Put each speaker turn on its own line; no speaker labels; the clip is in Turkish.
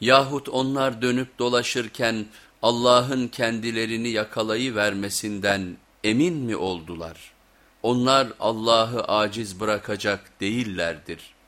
Yahut onlar dönüp dolaşırken Allah'ın kendilerini yakalayıvermesinden emin mi oldular? Onlar Allah'ı aciz bırakacak değillerdir.''